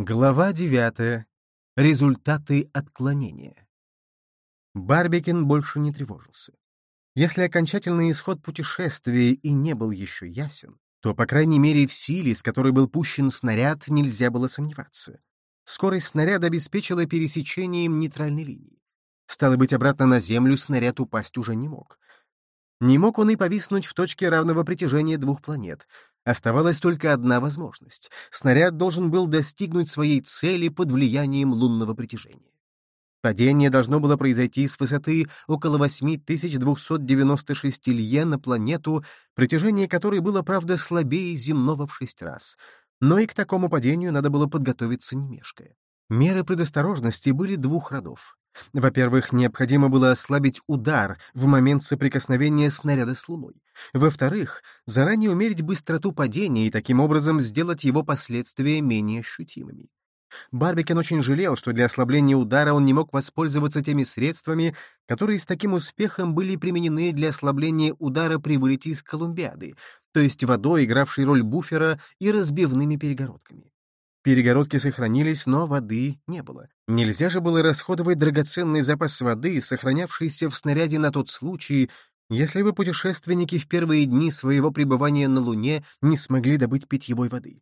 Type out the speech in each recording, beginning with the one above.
Глава 9. Результаты отклонения. Барбикин больше не тревожился. Если окончательный исход путешествия и не был еще ясен, то, по крайней мере, в силе, с которой был пущен снаряд, нельзя было сомневаться. Скорость снаряда обеспечила пересечением нейтральной линии. Стало быть, обратно на Землю снаряд упасть уже не мог. Не мог он и повиснуть в точке равного притяжения двух планет, Оставалась только одна возможность. Снаряд должен был достигнуть своей цели под влиянием лунного притяжения. Падение должно было произойти с высоты около 8296 лье на планету, притяжение которой было, правда, слабее земного в шесть раз. Но и к такому падению надо было подготовиться не. Меры предосторожности были двух родов. Во-первых, необходимо было ослабить удар в момент соприкосновения снаряда с Луной. Во-вторых, заранее умерить быстроту падения и таким образом сделать его последствия менее ощутимыми. Барбикен очень жалел, что для ослабления удара он не мог воспользоваться теми средствами, которые с таким успехом были применены для ослабления удара при вылете из Колумбиады, то есть водой, игравшей роль буфера, и разбивными перегородками. Перегородки сохранились, но воды не было. Нельзя же было расходовать драгоценный запас воды, сохранявшийся в снаряде на тот случай, если бы путешественники в первые дни своего пребывания на Луне не смогли добыть питьевой воды.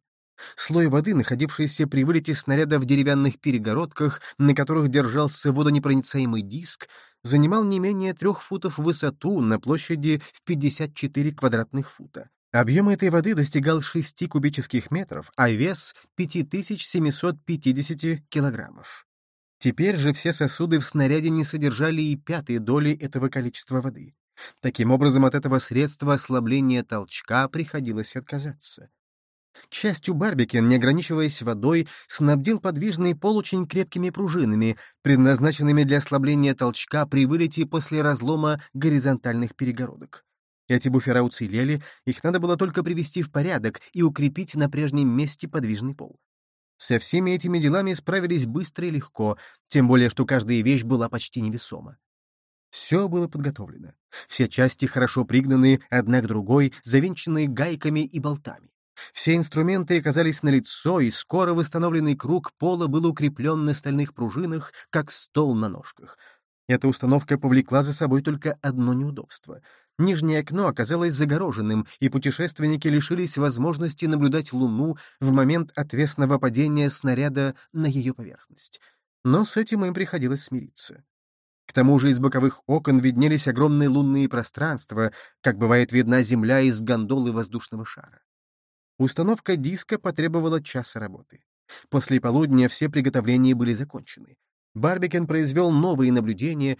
Слой воды, находившийся при вылете снаряда в деревянных перегородках, на которых держался водонепроницаемый диск, занимал не менее трех футов в высоту на площади в 54 квадратных фута. Объем этой воды достигал 6 кубических метров, а вес — 5750 килограммов. Теперь же все сосуды в снаряде не содержали и пятой доли этого количества воды. Таким образом, от этого средства ослабления толчка приходилось отказаться. К счастью, Барбикен, не ограничиваясь водой, снабдил подвижный пол очень крепкими пружинами, предназначенными для ослабления толчка при вылете после разлома горизонтальных перегородок. Эти буфера уцелели, их надо было только привести в порядок и укрепить на прежнем месте подвижный пол. Со всеми этими делами справились быстро и легко, тем более что каждая вещь была почти невесома. Все было подготовлено. Все части хорошо пригнаны одна к другой, завинченные гайками и болтами. Все инструменты оказались налицо, и скоро восстановленный круг пола был укреплен на стальных пружинах, как стол на ножках. Эта установка повлекла за собой только одно неудобство — Нижнее окно оказалось загороженным, и путешественники лишились возможности наблюдать Луну в момент отвесного падения снаряда на ее поверхность. Но с этим им приходилось смириться. К тому же из боковых окон виднелись огромные лунные пространства, как бывает видна Земля из гондолы воздушного шара. Установка диска потребовала часа работы. После полудня все приготовления были закончены. Барбикен произвел новые наблюдения,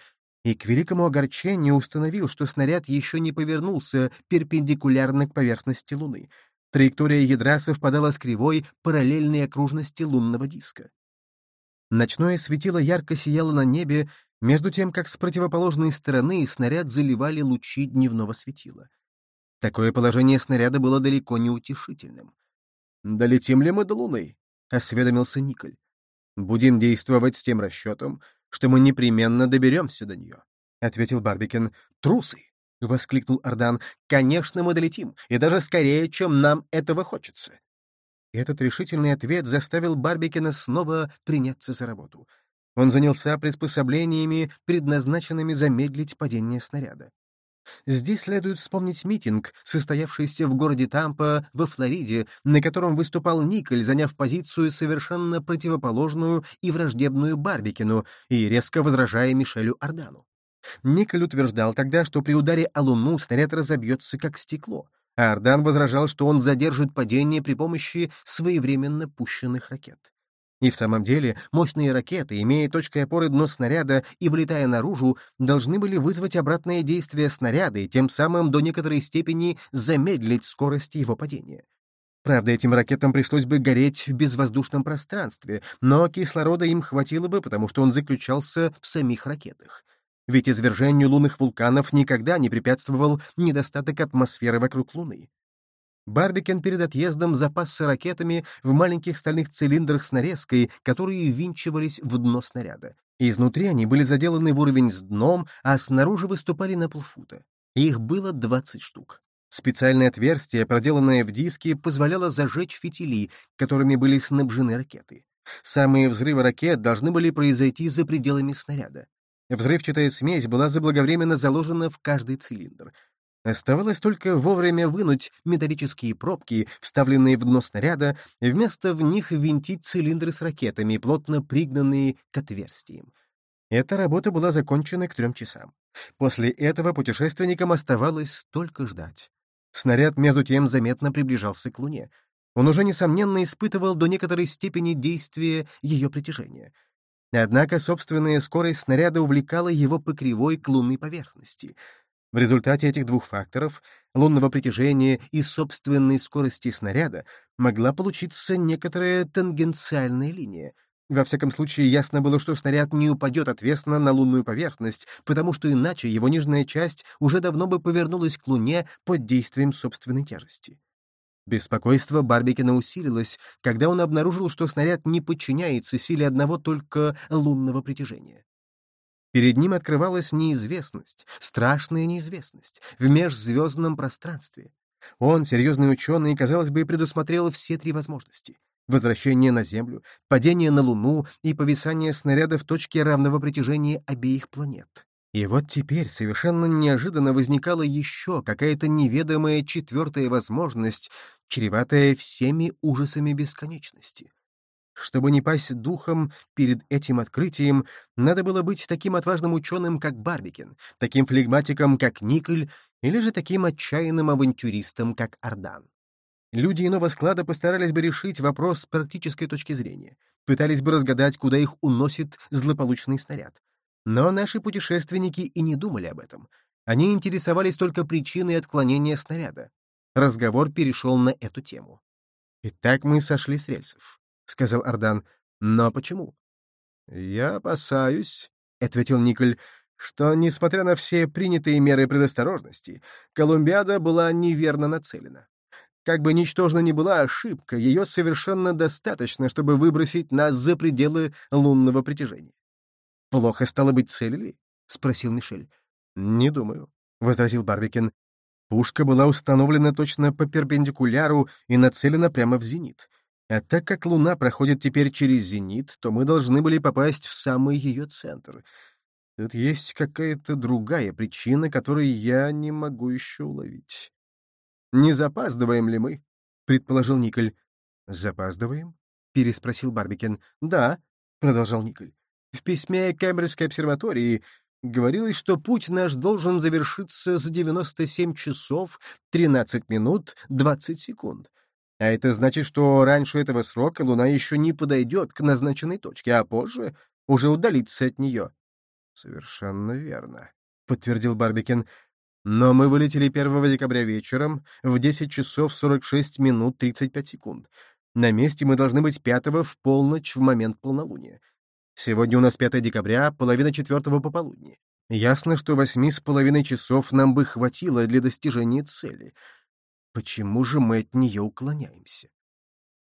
и к великому огорчению установил, что снаряд еще не повернулся перпендикулярно к поверхности Луны. Траектория ядра совпадала с кривой параллельной окружности лунного диска. Ночное светило ярко сияло на небе, между тем, как с противоположной стороны снаряд заливали лучи дневного светила. Такое положение снаряда было далеко не утешительным. «Долетим ли мы до Луны?» — осведомился Николь. «Будем действовать с тем расчетом, что мы непременно доберемся до нее», — ответил Барбикен. «Трусы!» — воскликнул Ардан. «Конечно, мы долетим, и даже скорее, чем нам этого хочется». Этот решительный ответ заставил Барбикена снова приняться за работу. Он занялся приспособлениями, предназначенными замедлить падение снаряда. Здесь следует вспомнить митинг, состоявшийся в городе Тампа во Флориде, на котором выступал Николь, заняв позицию совершенно противоположную и враждебную Барбикину и резко возражая Мишелю Ардану. Николь утверждал тогда, что при ударе о Луну снаряд разобьется как стекло, а Ардан возражал, что он задержит падение при помощи своевременно пущенных ракет. И в самом деле мощные ракеты, имея точкой опоры дно снаряда и вылетая наружу, должны были вызвать обратное действие снаряда и тем самым до некоторой степени замедлить скорость его падения. Правда, этим ракетам пришлось бы гореть в безвоздушном пространстве, но кислорода им хватило бы, потому что он заключался в самих ракетах. Ведь извержению лунных вулканов никогда не препятствовал недостаток атмосферы вокруг Луны. Барбикен перед отъездом запасся ракетами в маленьких стальных цилиндрах с нарезкой, которые ввинчивались в дно снаряда. Изнутри они были заделаны в уровень с дном, а снаружи выступали на полфута. Их было 20 штук. Специальное отверстие, проделанное в диске, позволяло зажечь фитили, которыми были снабжены ракеты. Самые взрывы ракет должны были произойти за пределами снаряда. Взрывчатая смесь была заблаговременно заложена в каждый цилиндр. Оставалось только вовремя вынуть металлические пробки, вставленные в дно снаряда, и вместо в них винтить цилиндры с ракетами, плотно пригнанные к отверстиям. Эта работа была закончена к трем часам. После этого путешественникам оставалось только ждать. Снаряд, между тем, заметно приближался к Луне. Он уже, несомненно, испытывал до некоторой степени действия ее притяжения. Однако собственная скорость снаряда увлекала его по кривой к лунной поверхности. В результате этих двух факторов — лунного притяжения и собственной скорости снаряда — могла получиться некоторая тангенциальная линия — во всяком случае, ясно было, что снаряд не упадет отвесно на лунную поверхность, потому что иначе его нижняя часть уже давно бы повернулась к Луне под действием собственной тяжести. Беспокойство Барбикина усилилось, когда он обнаружил, что снаряд не подчиняется силе одного только лунного притяжения. Перед ним открывалась неизвестность, страшная неизвестность, в межзвездном пространстве. Он, серьезный ученый, казалось бы, предусмотрел все три возможности возвращение на Землю, падение на Луну и повисание снаряда в точке равного притяжения обеих планет. И вот теперь совершенно неожиданно возникала еще какая-то неведомая четвертая возможность, чреватая всеми ужасами бесконечности. Чтобы не пасть духом перед этим открытием, надо было быть таким отважным ученым, как Барбикин, таким флегматиком, как Николь, или же таким отчаянным авантюристом, как Ардан. Люди иного склада постарались бы решить вопрос с практической точки зрения, пытались бы разгадать, куда их уносит злополучный снаряд. Но наши путешественники и не думали об этом. Они интересовались только причиной отклонения снаряда. Разговор перешел на эту тему. «Итак, мы сошли с рельсов», — сказал Ардан. «Но почему?» «Я опасаюсь», — ответил Николь, что, несмотря на все принятые меры предосторожности, Колумбиада была неверно нацелена. Как бы ничтожна ни была ошибка, ее совершенно достаточно, чтобы выбросить нас за пределы лунного притяжения. «Плохо стало быть целили?» — спросил Мишель. «Не думаю», — возразил Барбикин. Пушка была установлена точно по перпендикуляру и нацелена прямо в зенит. А так как Луна проходит теперь через зенит, то мы должны были попасть в самый ее центр. Тут есть какая-то другая причина, которую я не могу еще уловить. «Не запаздываем ли мы?» — предположил Николь. «Запаздываем?» — переспросил Барбикен. «Да», — продолжал Николь. «В письме Кембриджской обсерватории говорилось, что путь наш должен завершиться за 97 часов 13 минут 20 секунд. А это значит, что раньше этого срока Луна еще не подойдет к назначенной точке, а позже уже удалится от нее». «Совершенно верно», — подтвердил Барбикен. Но мы вылетели 1 декабря вечером в 10 часов 46 минут 35 секунд. На месте мы должны быть 5 в полночь в момент полнолуния. Сегодня у нас 5 декабря, половина четвертого пополудни. Ясно, что восьми с половиной часов нам бы хватило для достижения цели. Почему же мы от нее уклоняемся?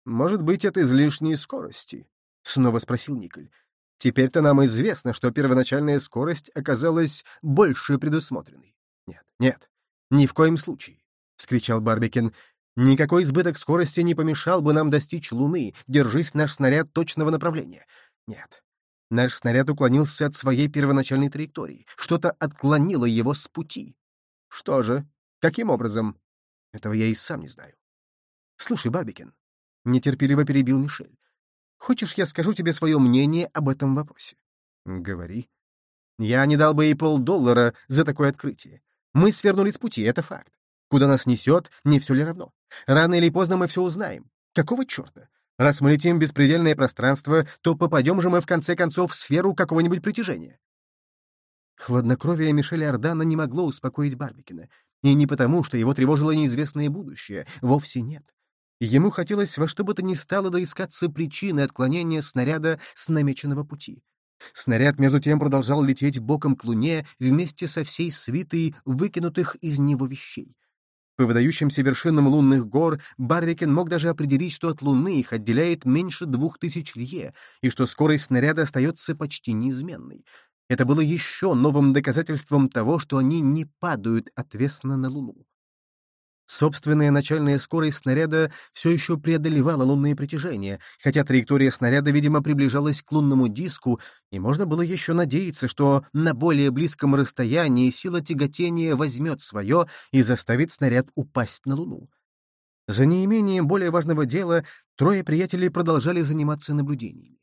Может быть, это излишней скорости? Снова спросил Николь. Теперь-то нам известно, что первоначальная скорость оказалась больше предусмотренной. «Нет, нет, ни в коем случае!» — вскричал Барбикин. «Никакой избыток скорости не помешал бы нам достичь Луны, держись наш снаряд точного направления. Нет, наш снаряд уклонился от своей первоначальной траектории, что-то отклонило его с пути. Что же? Каким образом? Этого я и сам не знаю. Слушай, Барбикин, — нетерпеливо перебил Мишель, — хочешь, я скажу тебе свое мнение об этом вопросе? Говори. Я не дал бы и полдоллара за такое открытие. Мы свернули с пути, это факт. Куда нас несет, не все ли равно. Рано или поздно мы все узнаем. Какого черта? Раз мы летим в беспредельное пространство, то попадем же мы в конце концов в сферу какого-нибудь притяжения. Хладнокровие Мишеля Ордана не могло успокоить Барбикина. И не потому, что его тревожило неизвестное будущее. Вовсе нет. Ему хотелось во что бы то ни стало доискаться причины отклонения снаряда с намеченного пути. Снаряд, между тем, продолжал лететь боком к Луне вместе со всей свитой выкинутых из него вещей. По выдающимся вершинам лунных гор Барвикен мог даже определить, что от Луны их отделяет меньше двух тысяч лье, и что скорость снаряда остается почти неизменной. Это было еще новым доказательством того, что они не падают отвесно на Луну. Собственная начальная скорость снаряда все еще преодолевала лунные притяжения, хотя траектория снаряда, видимо, приближалась к лунному диску, и можно было еще надеяться, что на более близком расстоянии сила тяготения возьмет свое и заставит снаряд упасть на Луну. За неимением более важного дела трое приятелей продолжали заниматься наблюдениями.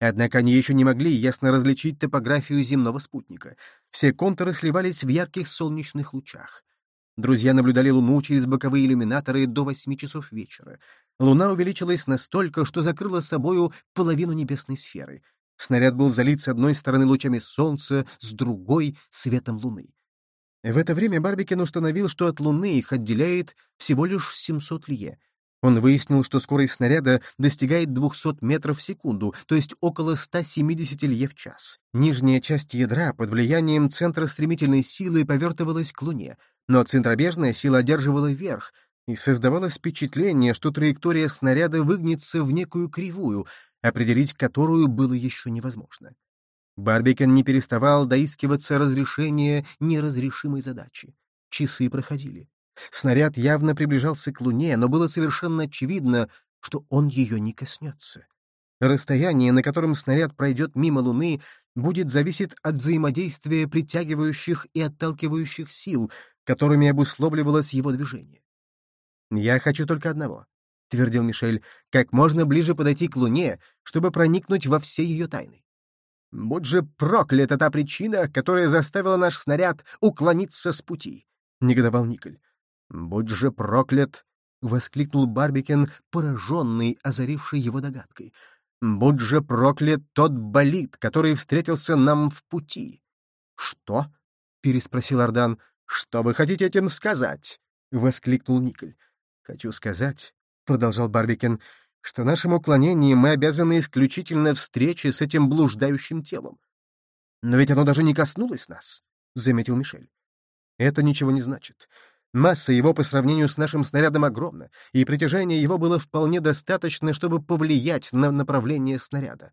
Однако они еще не могли ясно различить топографию земного спутника. Все контуры сливались в ярких солнечных лучах. Друзья наблюдали Луну через боковые иллюминаторы до восьми часов вечера. Луна увеличилась настолько, что закрыла собою половину небесной сферы. Снаряд был залит с одной стороны лучами Солнца, с другой — светом Луны. В это время Барбикен установил, что от Луны их отделяет всего лишь 700 лье. Он выяснил, что скорость снаряда достигает 200 метров в секунду, то есть около 170 лье в час. Нижняя часть ядра под влиянием центра стремительной силы повертывалась к Луне, но центробежная сила одерживала верх, и создавалось впечатление, что траектория снаряда выгнется в некую кривую, определить которую было еще невозможно. Барбикен не переставал доискиваться разрешения неразрешимой задачи. Часы проходили. Снаряд явно приближался к Луне, но было совершенно очевидно, что он ее не коснется. Расстояние, на котором снаряд пройдет мимо Луны, будет зависеть от взаимодействия притягивающих и отталкивающих сил, которыми обусловливалось его движение. «Я хочу только одного», — твердил Мишель, — «как можно ближе подойти к Луне, чтобы проникнуть во все ее тайны. Будь же проклята та причина, которая заставила наш снаряд уклониться с пути», — негодовал Николь. «Будь же проклят!» — воскликнул Барбикен, пораженный, озаривший его догадкой. «Будь же проклят тот болид, который встретился нам в пути!» «Что?» — переспросил Ардан. «Что вы хотите этим сказать?» — воскликнул Николь. «Хочу сказать», — продолжал Барбикен, — «что нашим уклонением мы обязаны исключительно встрече с этим блуждающим телом». «Но ведь оно даже не коснулось нас», — заметил Мишель. «Это ничего не значит. Масса его по сравнению с нашим снарядом огромна, и притяжение его было вполне достаточно, чтобы повлиять на направление снаряда.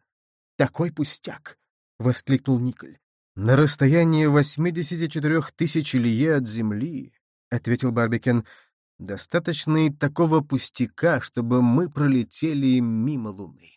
«Такой пустяк!» — воскликнул Николь. «На расстоянии 84 тысяч лье от земли», — ответил Барбикен, — «достаточно и такого пустяка, чтобы мы пролетели мимо Луны».